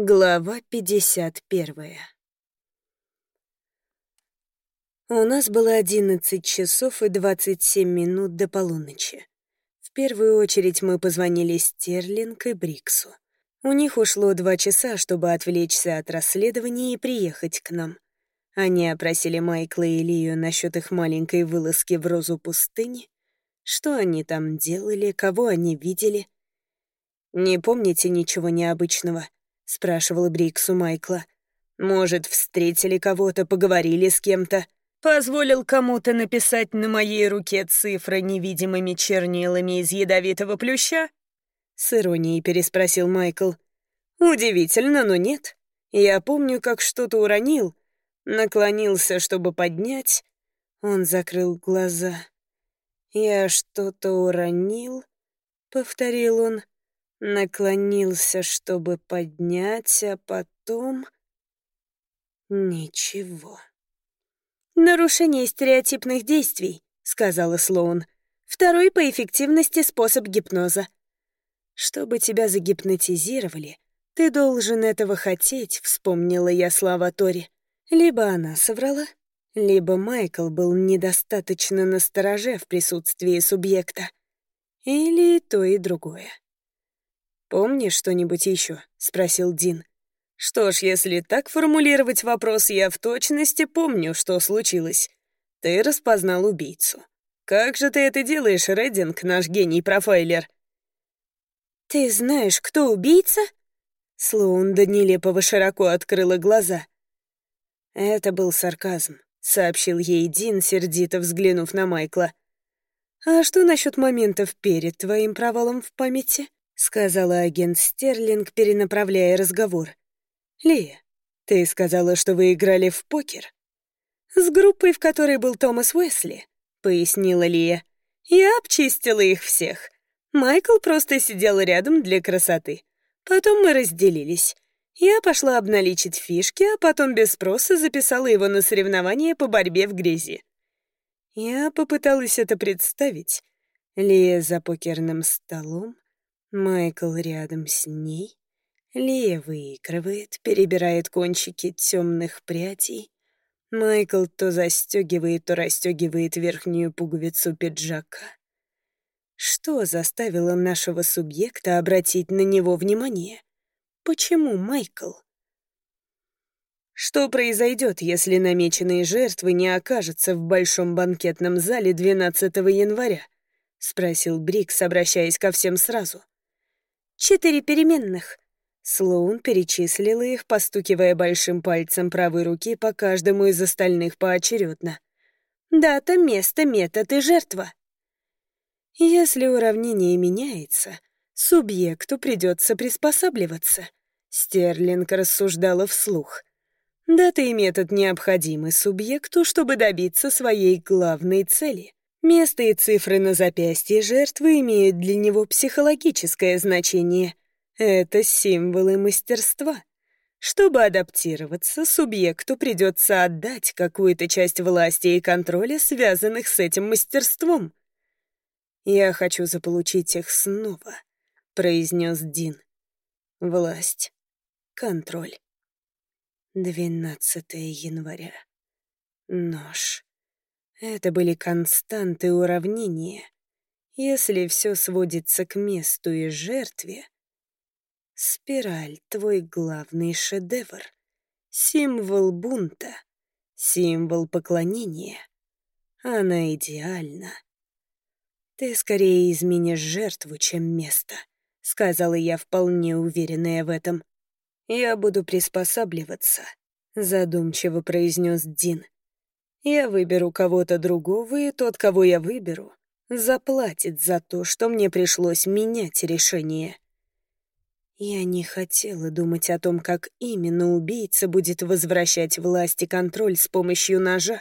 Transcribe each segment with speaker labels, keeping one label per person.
Speaker 1: Глава 51 У нас было 11 часов и 27 минут до полуночи. В первую очередь мы позвонили Стерлинг и Бриксу. У них ушло два часа, чтобы отвлечься от расследования и приехать к нам. Они опросили Майкла и Лию насчет их маленькой вылазки в розу пустыни, что они там делали, кого они видели. «Не помните ничего необычного?» — спрашивал Брикс у Майкла. «Может, встретили кого-то, поговорили с кем-то? Позволил кому-то написать на моей руке цифры невидимыми чернилами из ядовитого плюща?» С иронией переспросил Майкл. «Удивительно, но нет. Я помню, как что-то уронил. Наклонился, чтобы поднять. Он закрыл глаза. «Я что-то уронил?» — повторил он наклонился, чтобы поднять, а потом... Ничего. «Нарушение стереотипных действий», — сказала Слоун. «Второй по эффективности способ гипноза. Чтобы тебя загипнотизировали, ты должен этого хотеть», — вспомнила я слова Тори. Либо она соврала, либо Майкл был недостаточно настороже в присутствии субъекта. Или то и другое. «Помнишь что-нибудь еще?» — спросил Дин. «Что ж, если так формулировать вопрос, я в точности помню, что случилось. Ты распознал убийцу. Как же ты это делаешь, Реддинг, наш гений-профайлер?» «Ты знаешь, кто убийца?» Слоун до нелепого широко открыла глаза. «Это был сарказм», — сообщил ей Дин, сердито взглянув на Майкла. «А что насчет моментов перед твоим провалом в памяти?» — сказала агент Стерлинг, перенаправляя разговор. «Лия, ты сказала, что вы играли в покер?» «С группой, в которой был Томас Уэсли», — пояснила Лия. «Я обчистила их всех. Майкл просто сидел рядом для красоты. Потом мы разделились. Я пошла обналичить фишки, а потом без спроса записала его на соревнования по борьбе в грязи. Я попыталась это представить. Лия за покерным столом, Майкл рядом с ней. Лия выигрывает, перебирает кончики темных прядей. Майкл то застегивает, то расстегивает верхнюю пуговицу пиджака. Что заставило нашего субъекта обратить на него внимание? Почему Майкл? Что произойдет, если намеченные жертвы не окажутся в большом банкетном зале 12 января? — спросил Брикс, обращаясь ко всем сразу. Четыре переменных. Слоун перечислила их, постукивая большим пальцем правой руки по каждому из остальных поочередно. Дата, место, метод и жертва. Если уравнение меняется, субъекту придется приспосабливаться. Стерлинг рассуждала вслух. Дата и метод необходимы субъекту, чтобы добиться своей главной цели. Место и цифры на запястье жертвы имеют для него психологическое значение. Это символы мастерства. Чтобы адаптироваться, субъекту придется отдать какую-то часть власти и контроля, связанных с этим мастерством. «Я хочу заполучить их снова», — произнес Дин. «Власть. Контроль. 12 января. Нож. Это были константы уравнения. Если все сводится к месту и жертве, спираль — твой главный шедевр, символ бунта, символ поклонения. Она идеальна. Ты скорее изменишь жертву, чем место, — сказала я, вполне уверенная в этом. Я буду приспосабливаться, — задумчиво произнес Дин. — я выберу кого-то другого, и тот, кого я выберу, заплатит за то, что мне пришлось менять решение. Я не хотела думать о том, как именно убийца будет возвращать власть и контроль с помощью ножа.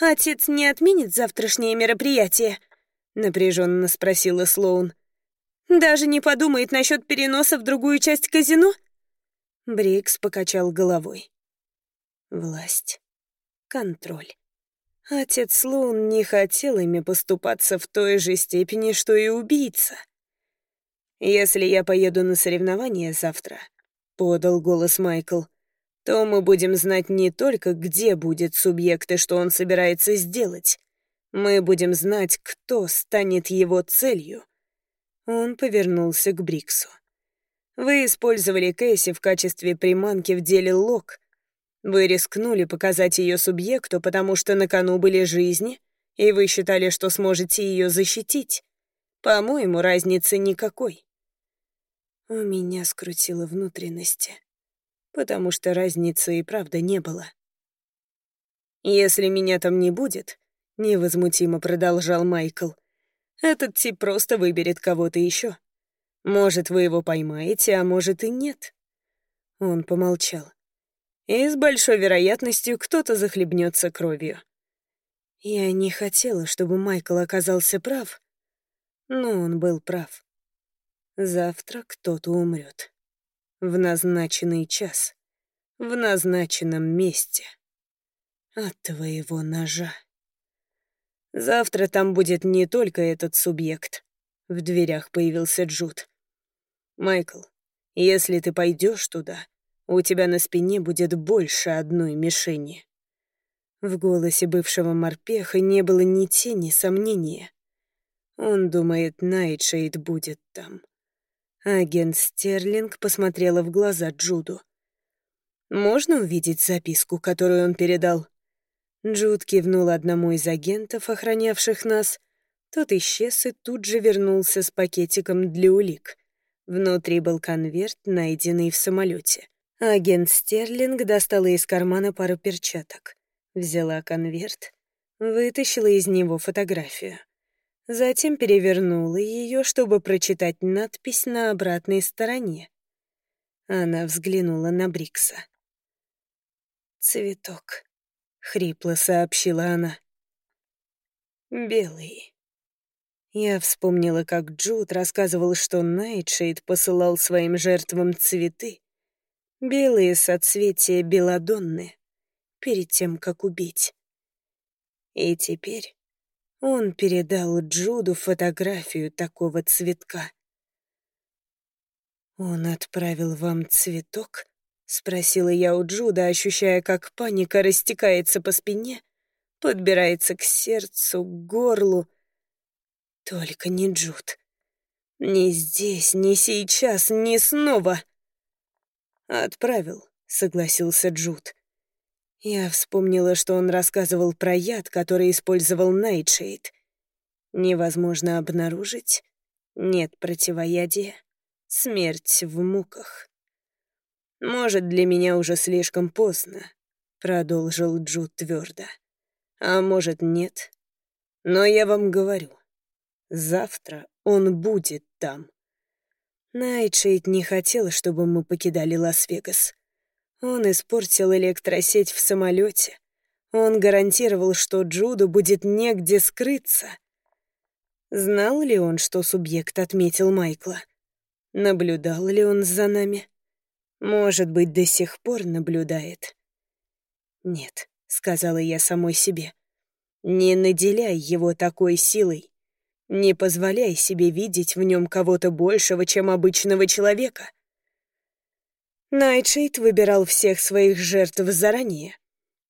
Speaker 1: «Отец не отменит завтрашнее мероприятие?» — напряженно спросила Слоун. «Даже не подумает насчет переноса в другую часть казино?» Брикс покачал головой. «Власть контроль. Отец Лун не хотел ими поступаться в той же степени, что и убийца. Если я поеду на соревнования завтра, подал голос Майкл, то мы будем знать не только, где будет субъект и что он собирается сделать. Мы будем знать, кто станет его целью. Он повернулся к Бриксу. Вы использовали Кэсси в качестве приманки в деле Лок. Вы рискнули показать ее субъекту, потому что на кону были жизни, и вы считали, что сможете ее защитить. По-моему, разницы никакой. У меня скрутило внутренности, потому что разницы и правда не было. «Если меня там не будет», — невозмутимо продолжал Майкл, «этот тип просто выберет кого-то еще. Может, вы его поймаете, а может и нет». Он помолчал. «И с большой вероятностью кто-то захлебнется кровью». Я не хотела, чтобы Майкл оказался прав, но он был прав. Завтра кто-то умрет. В назначенный час. В назначенном месте. От твоего ножа. Завтра там будет не только этот субъект. В дверях появился Джуд. Майкл, если ты пойдешь туда, у тебя на спине будет больше одной мишени. В голосе бывшего морпеха не было ни тени сомнения. Он думает, Найтшейд будет там. Агент Стерлинг посмотрела в глаза Джуду. «Можно увидеть записку, которую он передал?» Джуд кивнул одному из агентов, охранявших нас. Тот исчез и тут же вернулся с пакетиком для улик. Внутри был конверт, найденный в самолете. Агент Стерлинг достала из кармана пару перчаток. Взяла конверт, вытащила из него фотографию. Затем перевернула ее, чтобы прочитать надпись на обратной стороне. Она взглянула на Брикса. «Цветок», — хрипло сообщила она. «Белый». Я вспомнила, как Джуд рассказывал, что Найтшейд посылал своим жертвам цветы, белые соцветия белодонны, перед тем, как убить. И теперь он передал Джуду фотографию такого цветка. «Он отправил вам цветок?» — спросила я у Джуда, ощущая, как паника растекается по спине, подбирается к сердцу, к горлу, только не Джуд. Ни здесь, ни сейчас, ни снова. Отправил, согласился Джуд. Я вспомнила, что он рассказывал про яд, который использовал Найтшейд. Невозможно обнаружить. Нет противоядия. Смерть в муках. «Может, для меня уже слишком поздно», — продолжил Джуд твердо. «А может, нет. Но я вам говорю, Завтра он будет там. Найтшейд не хотел, чтобы мы покидали Лас-Вегас. Он испортил электросеть в самолете. Он гарантировал, что Джуду будет негде скрыться. Знал ли он, что субъект отметил Майкла? Наблюдал ли он за нами? Может быть, до сих пор наблюдает. «Нет», — сказала я самой себе, — «не наделяй его такой силой. Не позволяй себе видеть в нем кого-то большего, чем обычного человека. Найтшейд выбирал всех своих жертв заранее.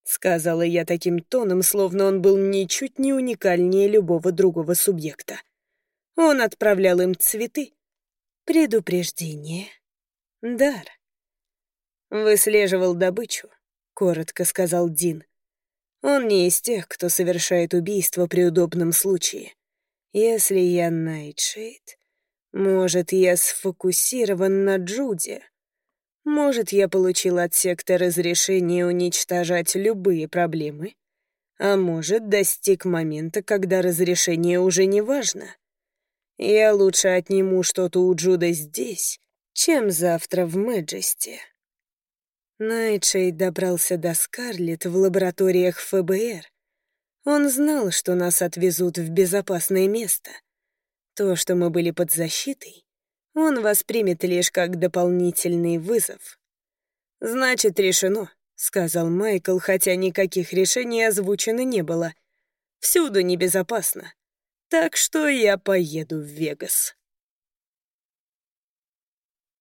Speaker 1: Сказала я таким тоном, словно он был ничуть не уникальнее любого другого субъекта. Он отправлял им цветы. Предупреждение. Дар. «Выслеживал добычу», — коротко сказал Дин. «Он не из тех, кто совершает убийство при удобном случае. Если я Найтшейд, может, я сфокусирован на Джуде. Может, я получил от секта разрешение уничтожать любые проблемы. А может, достиг момента, когда разрешение уже не важно. Я лучше отниму что-то у Джуда здесь, чем завтра в Мэджесте. Найтшейд добрался до Скарлетт в лабораториях ФБР, он знал, что нас отвезут в безопасное место. То, что мы были под защитой, он воспримет лишь как дополнительный вызов. «Значит, решено», — сказал Майкл, хотя никаких решений озвучено не было. «Всюду небезопасно. Так что я поеду в Вегас».